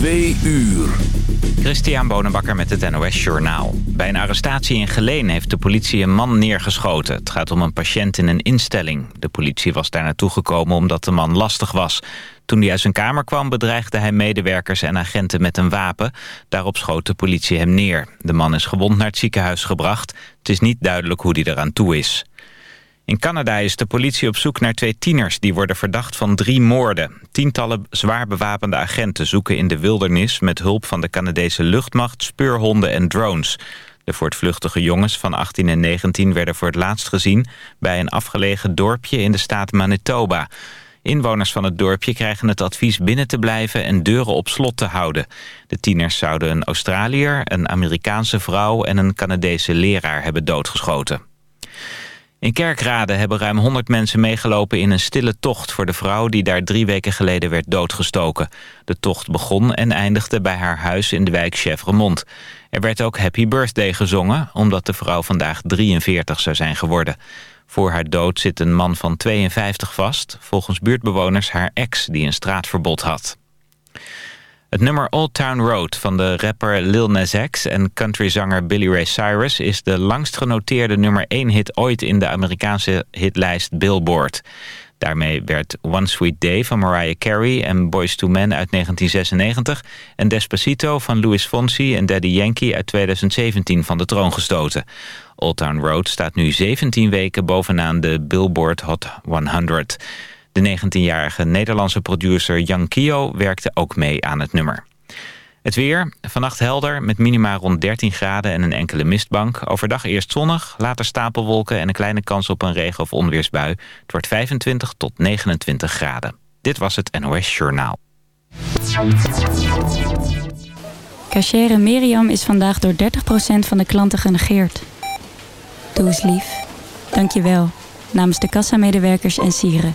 Twee uur. Christian Bonenbakker met het NOS Journaal. Bij een arrestatie in Geleen heeft de politie een man neergeschoten. Het gaat om een patiënt in een instelling. De politie was daar naartoe gekomen omdat de man lastig was. Toen hij uit zijn kamer kwam bedreigde hij medewerkers en agenten met een wapen. Daarop schoot de politie hem neer. De man is gewond naar het ziekenhuis gebracht. Het is niet duidelijk hoe hij eraan toe is. In Canada is de politie op zoek naar twee tieners... die worden verdacht van drie moorden. Tientallen zwaar bewapende agenten zoeken in de wildernis... met hulp van de Canadese luchtmacht, speurhonden en drones. De voortvluchtige jongens van 18 en 19 werden voor het laatst gezien... bij een afgelegen dorpje in de staat Manitoba... Inwoners van het dorpje krijgen het advies binnen te blijven en deuren op slot te houden. De tieners zouden een Australiër, een Amerikaanse vrouw en een Canadese leraar hebben doodgeschoten. In Kerkrade hebben ruim 100 mensen meegelopen in een stille tocht voor de vrouw die daar drie weken geleden werd doodgestoken. De tocht begon en eindigde bij haar huis in de wijk Chevremont. Er werd ook Happy Birthday gezongen, omdat de vrouw vandaag 43 zou zijn geworden. Voor haar dood zit een man van 52 vast, volgens buurtbewoners haar ex die een straatverbod had. Het nummer Old Town Road van de rapper Lil Nas X en countryzanger Billy Ray Cyrus... is de langst genoteerde nummer 1 hit ooit in de Amerikaanse hitlijst Billboard. Daarmee werd One Sweet Day van Mariah Carey en Boys to Men uit 1996... en Despacito van Louis Fonsi en Daddy Yankee uit 2017 van de troon gestoten. Old Town Road staat nu 17 weken bovenaan de Billboard Hot 100... De 19-jarige Nederlandse producer Jan Kio werkte ook mee aan het nummer. Het weer, vannacht helder met minima rond 13 graden en een enkele mistbank. Overdag eerst zonnig, later stapelwolken en een kleine kans op een regen- of onweersbui. Het wordt 25 tot 29 graden. Dit was het NOS Journaal. Cachere Miriam is vandaag door 30% van de klanten genegeerd. Doe eens lief. Dank je wel. Namens de kassamedewerkers en sieren.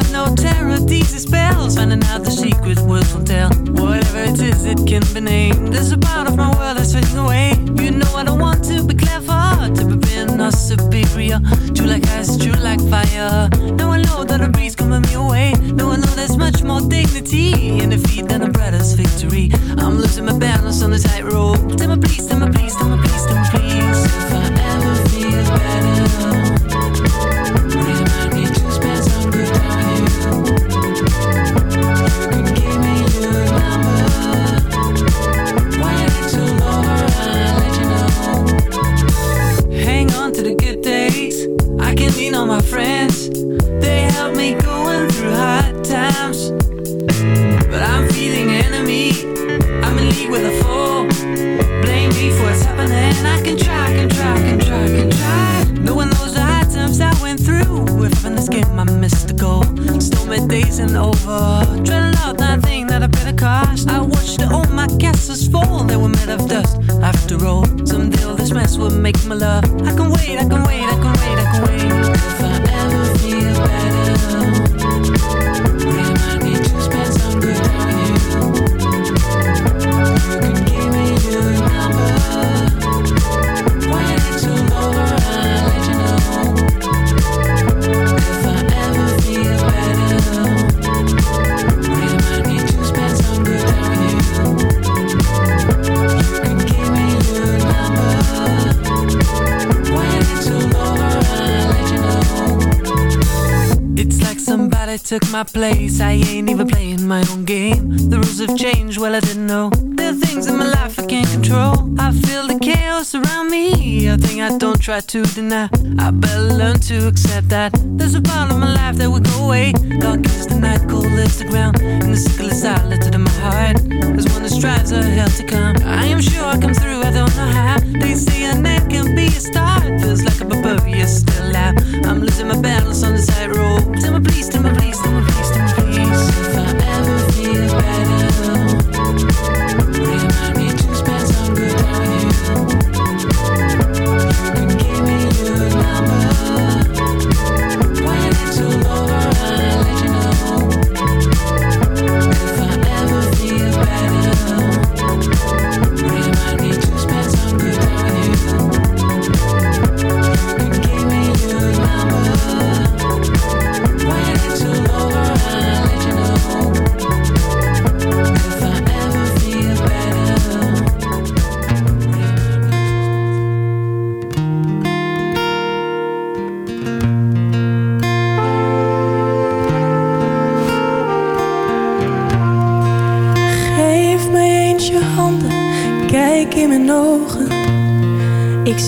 no terror these spells. Finding out the secret words won't tell. Whatever it is, it can be named. There's a part of my world that's fading away. You know I don't want to be clever, to be being or superior. True like ice, true like fire. Now I know that a breeze coming me away. Now I know there's much more dignity in defeat than a brother's victory. I'm losing my balance on the tightrope. Tell me please, tell me please, tell me please, tell me please. If I ever feel better, On my friends. They help me going through hard times. But I'm feeling enemy. I'm in league with a fool. Blame me for what's happening. I can try, can try, can try, can try. Knows the hard times I went through. If in this game I missed the goal. Stormy days and over. Dreading out that thing that I a cost. I watched all my castles fall. They were made of dust. After all, someday all this mess will make my love. I can wait, I can wait, I can wait, I can wait. took my place. I ain't even playing my own game. The rules have changed, well I didn't know. There are things in my life I can't control. I feel the chaos around me. A thing I don't try to deny. I better learn to accept that. There's a part of my life that will go away. Dark is the night, cold is the ground. And the sickle is lifted in my heart. There's one that strives for hell to come. I am sure I come through, I don't know how. They say a net can be a star Feels like a barbarian still out. I'm losing my balance on the tightrope. Tell me please, tell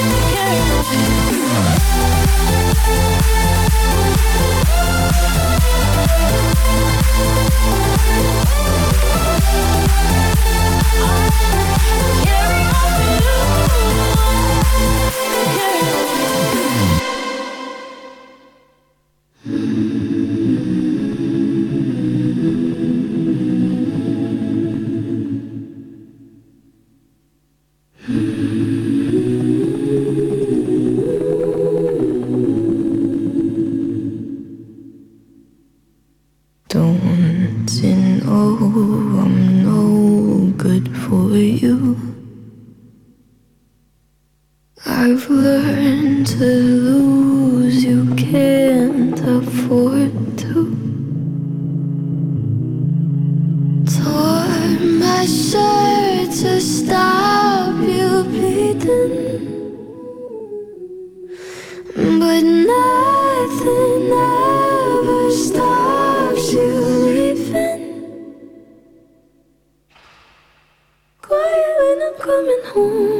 Ja. Smell on my server I got to be convinced Believe that's like a deserver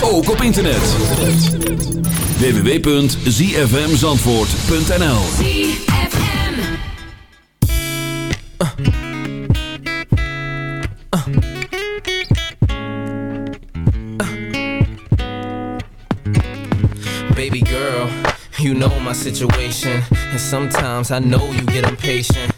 ook op internet. www.zfmzandvoort.nl Baby girl, you know my situation. And sometimes I know you get impatient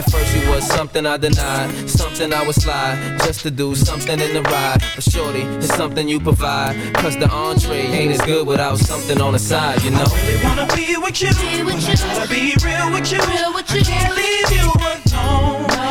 At first you was something I denied, something I would slide just to do something in the ride. But shorty, it's something you provide. Cause the entree ain't as good without something on the side, you know. I really wanna be with you. Be with you. Gotta be real with you. Real with you. I can't leave you alone. And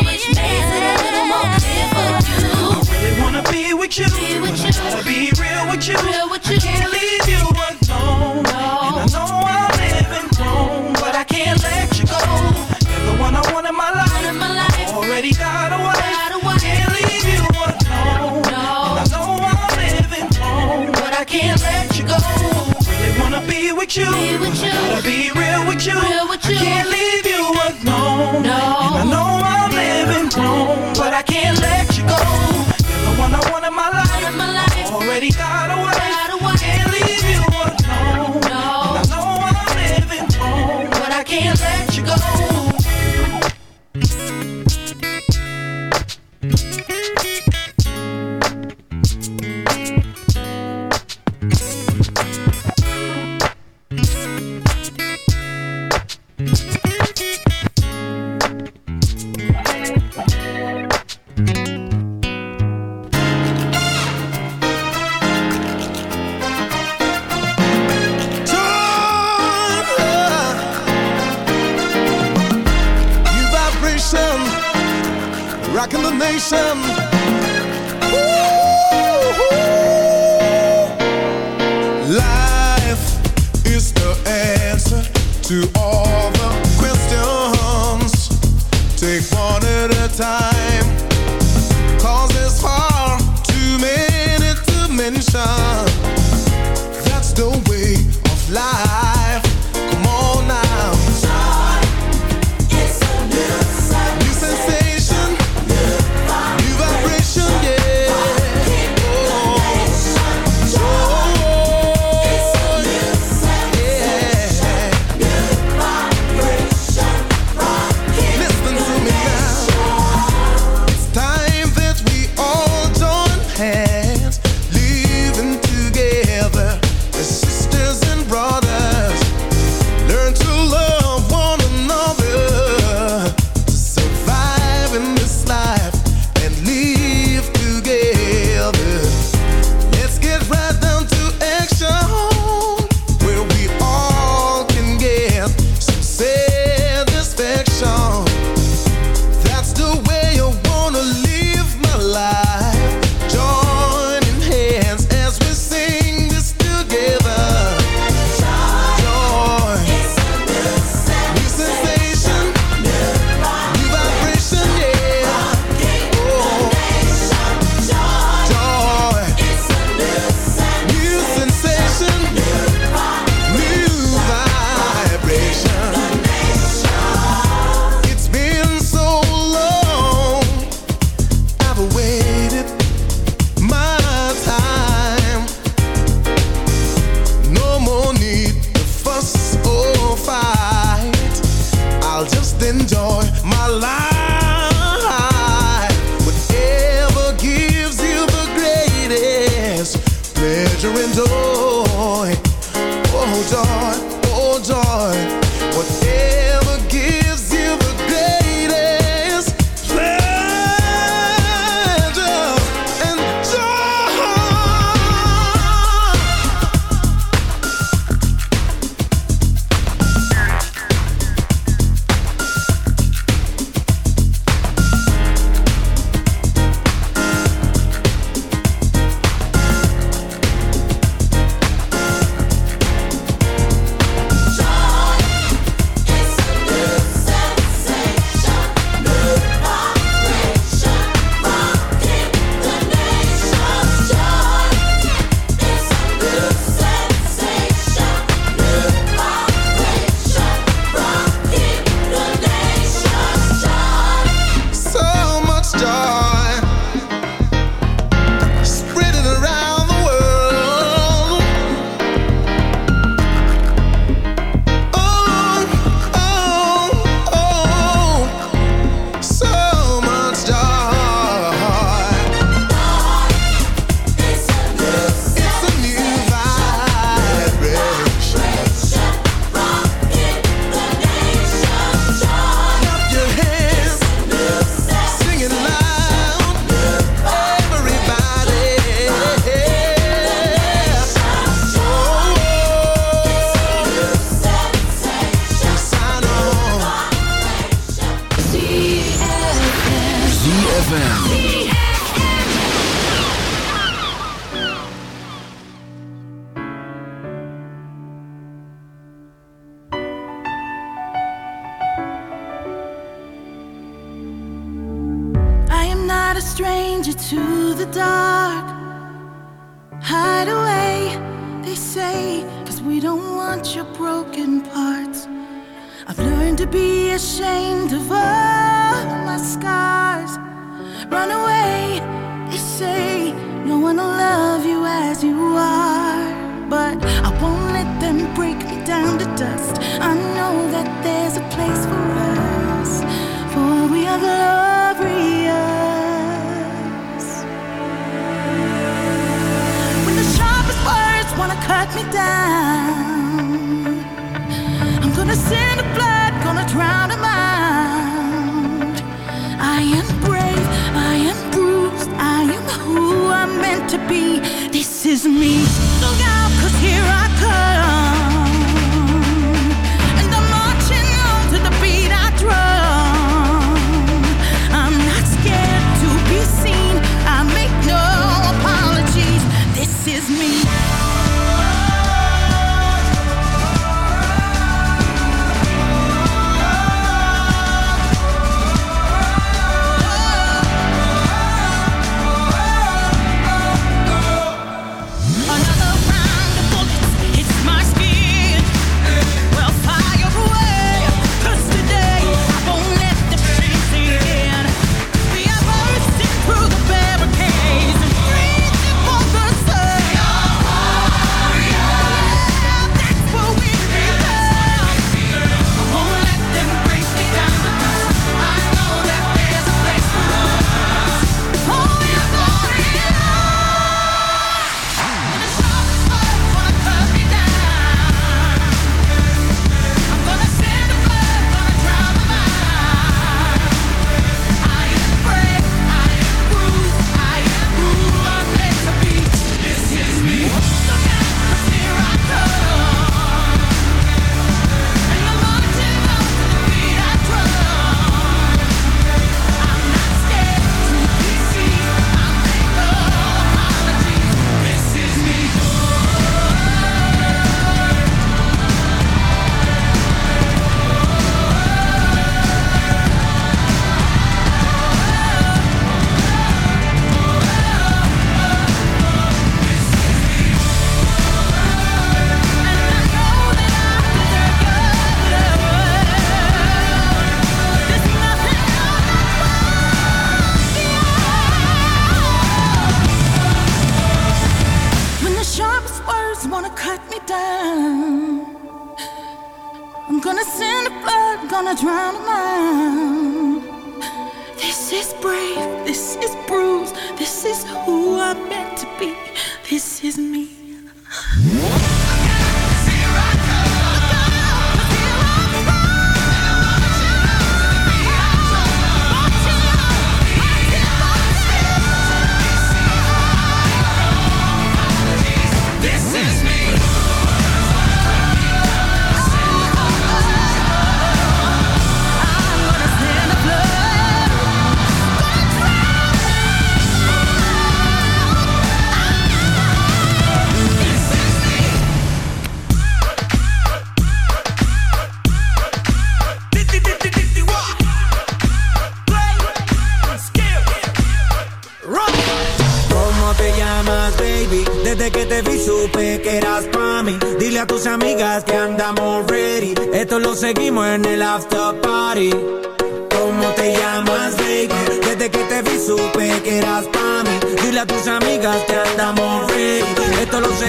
With you. Be with you. I gotta be real with you. Real with I can't leave you alone. And I know I'm living wrong, but I can't let you go. You're the one I want in my life. In my life. Already got a wife. Got. Can't leave you alone. No. And I know I'm living wrong, but I can't let you go. Really wanna be with you. Be with you. Gotta be real with you. Real with you. I can't leave you alone. No. And I know I'm living wrong, but I can't let my life. In my life. Already got a wife. Got a wife. Can't leave you alone. No. And I know I'm living wrong, but I can't let you go.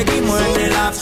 seguimos entre la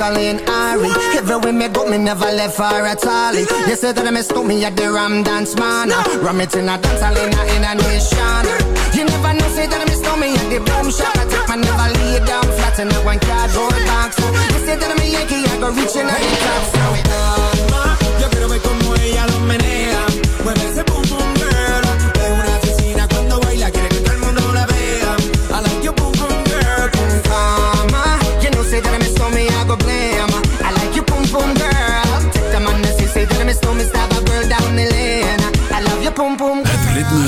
Colleen Ari. Everywhere me go, me never left far at all. You said that I missed me at the Ram Dance Man. Ram it in a dance, I in a, nation. You never know, say that I missed me at the boom shop. I take my never lay down flat in a one cardboard box. You said that me a Yankee, I go reaching out Yo top. So, como ella lo menea, mueve ese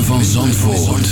van Zandvoort.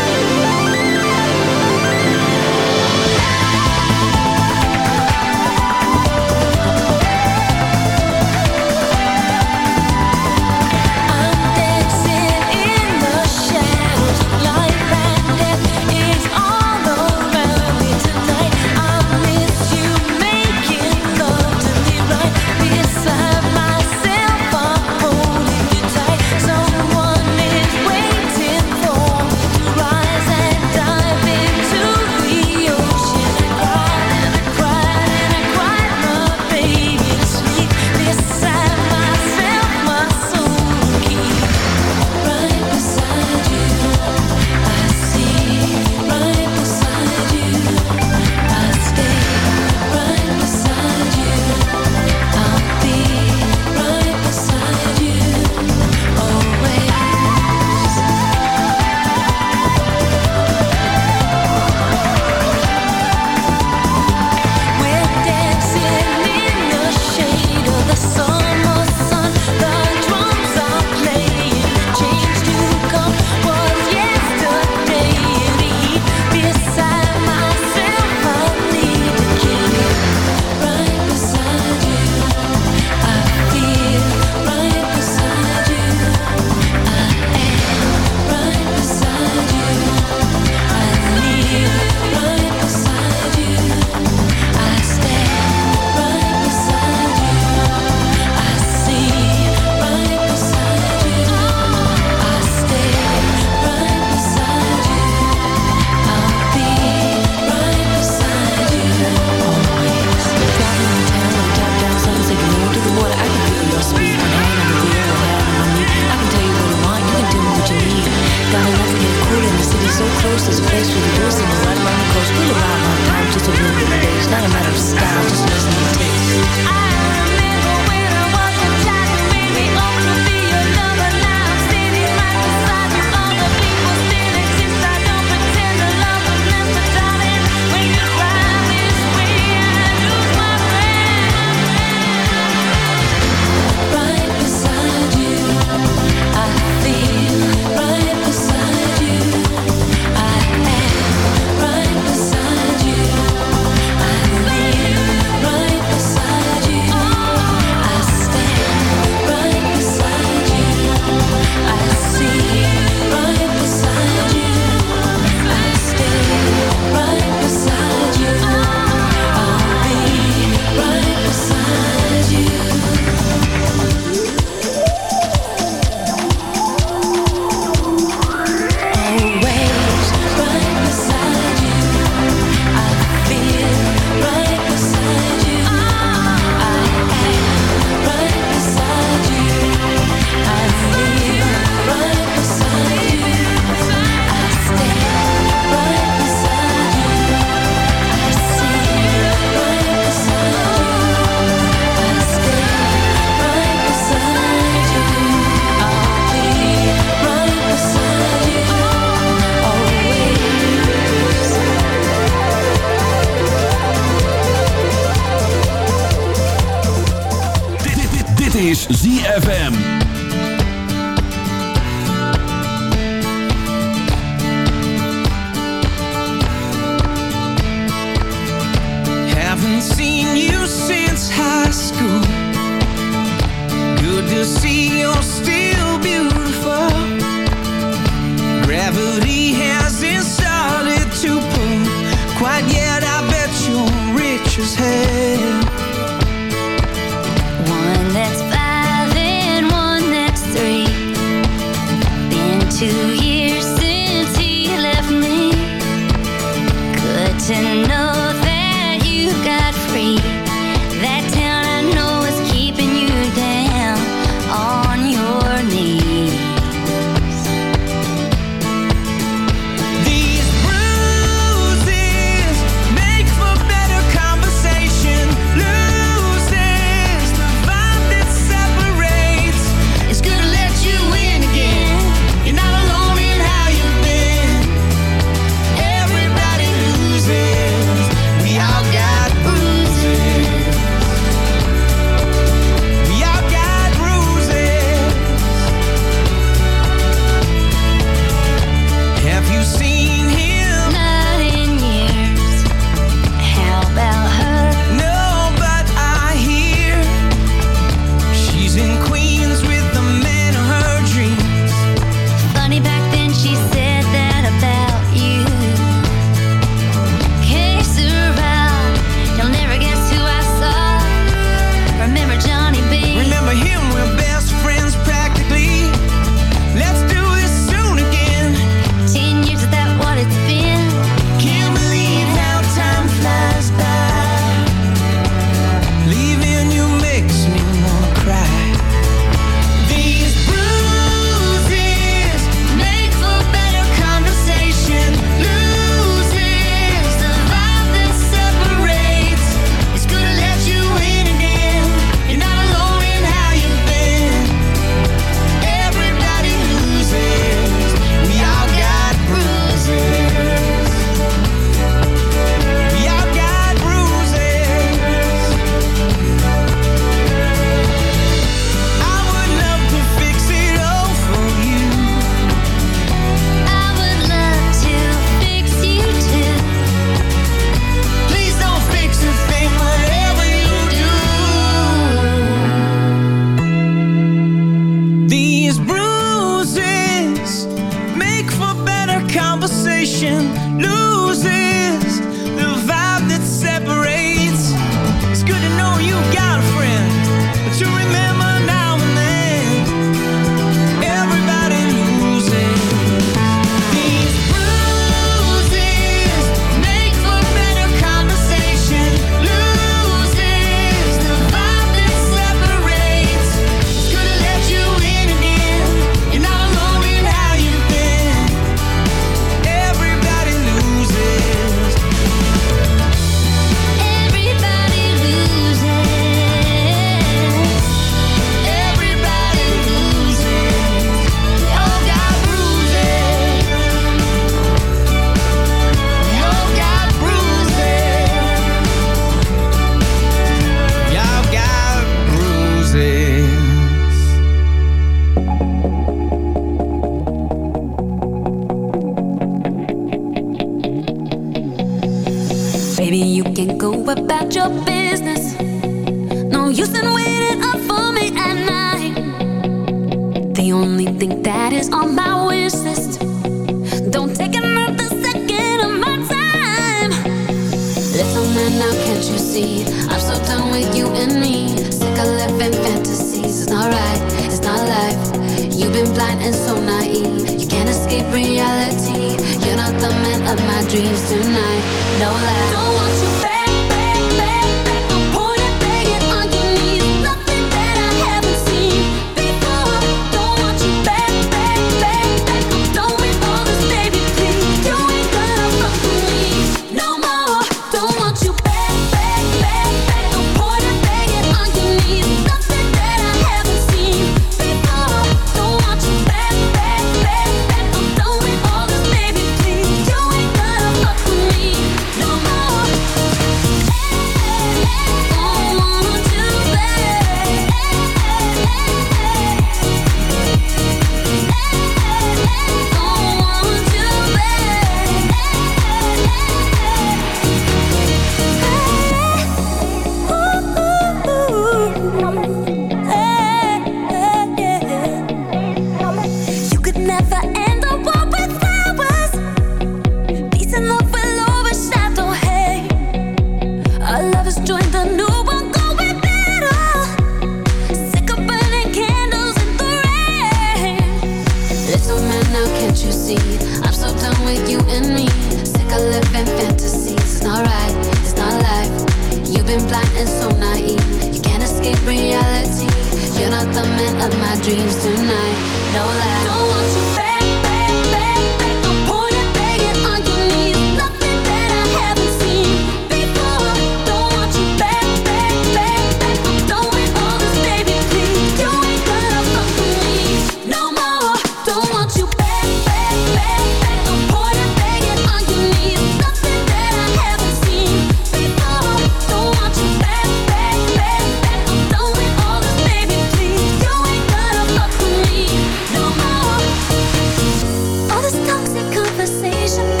conversation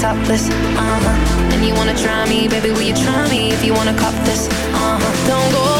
topless, uh-huh. And you wanna try me, baby, will you try me? If you wanna cop this, uh-huh. Don't go